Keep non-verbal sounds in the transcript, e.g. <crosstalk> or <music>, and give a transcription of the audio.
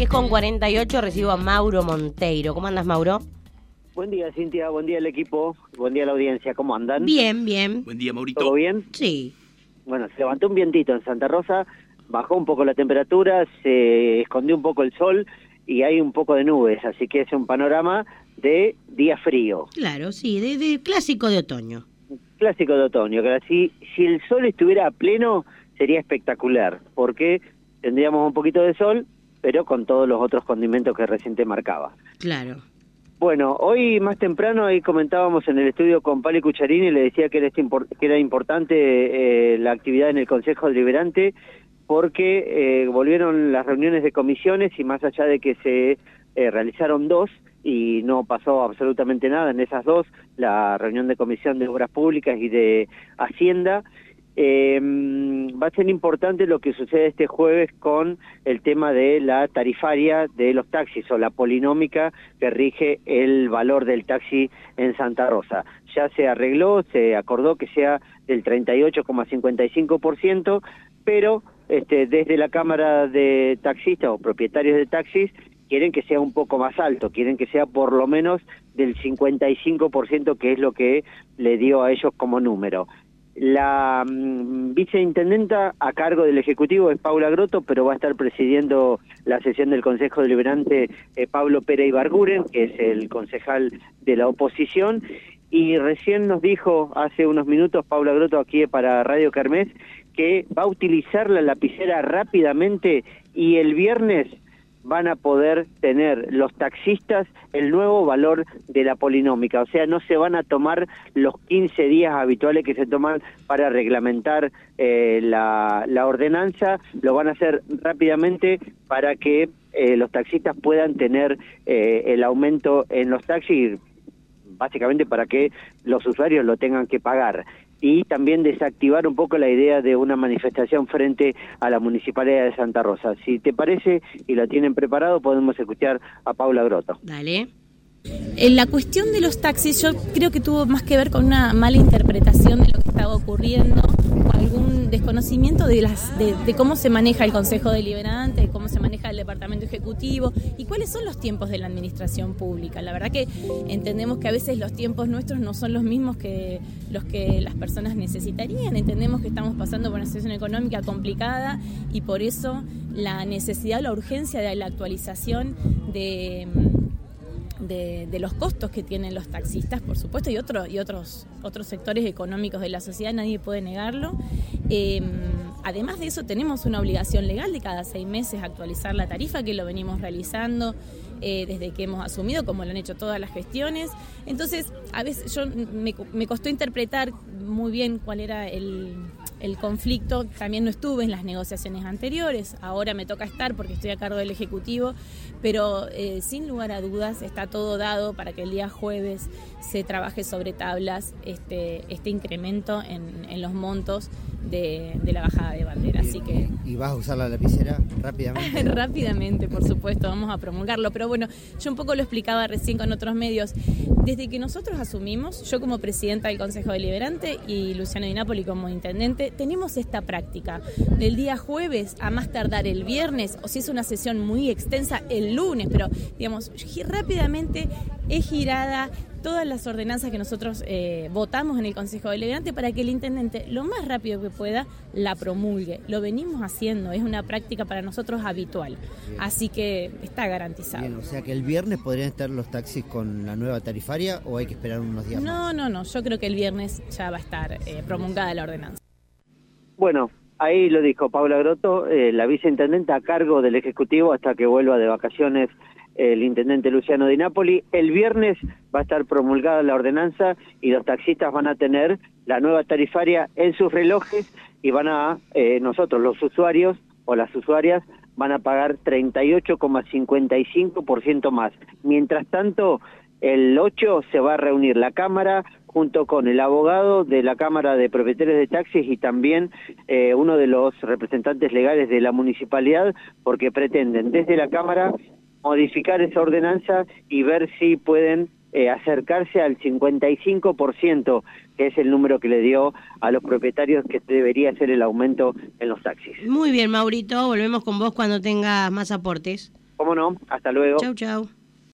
10 con 48 recibo a Mauro Monteiro. ¿Cómo andas, Mauro? Buen día, Cintia. Buen día al equipo. Buen día a la audiencia. ¿Cómo andan? Bien, bien. Buen día, Maurito. ¿Todo bien? Sí. Bueno, se levantó un vientito en Santa Rosa, bajó un poco la temperatura, se escondió un poco el sol y hay un poco de nubes, así que es un panorama de día frío. Claro, sí, de, de clásico de otoño. Clásico de otoño, que si, si el sol estuviera a pleno sería espectacular, porque tendríamos un poquito de sol, pero con todos los otros condimentos que recién te marcaba. Claro. Bueno, hoy más temprano ahí comentábamos en el estudio con Pali Cucharini y le decía que era, este que era importante eh, la actividad en el Consejo Deliberante porque eh, volvieron las reuniones de comisiones y más allá de que se eh, realizaron dos y no pasó absolutamente nada en esas dos, la reunión de Comisión de Obras Públicas y de Hacienda, eh, va a ser importante lo que sucede este jueves con el tema de la tarifaria de los taxis o la polinómica que rige el valor del taxi en Santa Rosa. Ya se arregló, se acordó que sea del 38,55%, pero este, desde la Cámara de Taxistas o propietarios de taxis quieren que sea un poco más alto, quieren que sea por lo menos del 55%, que es lo que le dio a ellos como número. La mm, viceintendenta a cargo del Ejecutivo es Paula Grotto, pero va a estar presidiendo la sesión del Consejo Deliberante eh, Pablo Pérez Ibarguren, que es el concejal de la oposición. Y recién nos dijo hace unos minutos Paula Grotto aquí para Radio Kermés que va a utilizar la lapicera rápidamente y el viernes van a poder tener los taxistas el nuevo valor de la polinómica, o sea, no se van a tomar los 15 días habituales que se toman para reglamentar eh, la, ordenanza, lo van a hacer rápidamente para que eh, los taxistas puedan tener eh, el aumento en los taxis, básicamente para que los usuarios lo tengan que pagar y también desactivar un poco la idea de una manifestación frente a la Municipalidad de Santa Rosa. Si te parece y lo tienen preparado, podemos escuchar a Paula Grotto. Dale. En la cuestión de los taxis, yo creo que tuvo más que ver con una mala interpretación de lo que estaba ocurriendo, o algún desconocimiento de, las, de, de cómo se maneja el Consejo Deliberante, de cómo se maneja el Departamento Ejecutivo y cuáles son los tiempos de la administración pública. La verdad que entendemos que a veces los tiempos nuestros no son los mismos que los que las personas necesitarían. Entendemos que estamos pasando por una situación económica complicada y por eso la necesidad, la urgencia de la actualización de de, los costos que tienen los taxistas, por supuesto, y, otro, y otros, otros sectores económicos de la sociedad, nadie puede negarlo. Eh, además de eso, tenemos una obligación legal de cada seis meses actualizar la tarifa, que lo venimos realizando eh, desde que hemos asumido, como lo han hecho todas las gestiones. Entonces, a veces yo me, me costó interpretar muy bien cuál era el, el conflicto. También no estuve en las negociaciones anteriores, ahora me toca estar porque estoy a cargo del Ejecutivo, pero eh, sin lugar a dudas está todo dado para que el día jueves se trabaje sobre tablas este, este incremento en, en los montos de, de, la bajada de bandera. Así que... ¿Y vas a usar la lapicera rápidamente? <laughs> rápidamente, por supuesto, vamos a promulgarlo. Pero bueno, yo un poco lo explicaba recién con otros medios. Desde que nosotros asumimos, yo como presidenta del Consejo Deliberante y Luciano Di Napoli como intendente, tenemos esta práctica. Del día jueves a más tardar el viernes, o si es una sesión muy extensa, el lunes, pero digamos, rápidamente es girada todas las ordenanzas que nosotros eh, votamos en el Consejo Deliberante para que el intendente lo más rápido que pueda la promulgue. Lo venimos haciendo, es una práctica para nosotros habitual. Bien. Así que está garantizado. Bien, o sea que el viernes podrían estar los taxis con la nueva tarifaria o hay que esperar unos días no, más. No, no, no, yo creo que el viernes ya va a estar eh, promulgada la ordenanza. Bueno, ahí lo dijo Paula Grotto, eh, la viceintendente a cargo del Ejecutivo hasta que vuelva de vacaciones el intendente Luciano Di Napoli. El viernes va a estar promulgada la ordenanza y los taxistas van a tener la nueva tarifaria en sus relojes y van a, eh, nosotros los usuarios o las usuarias van a pagar 38,55% más. Mientras tanto, el 8 se va a reunir la Cámara junto con el abogado de la Cámara de Propietarios de Taxis y también eh, uno de los representantes legales de la municipalidad, porque pretenden desde la Cámara modificar esa ordenanza y ver si pueden eh, acercarse al 55%, que es el número que le dio a los propietarios que debería ser el aumento en los taxis. Muy bien, Maurito, volvemos con vos cuando tengas más aportes. Cómo no. Hasta luego. Chau, chau.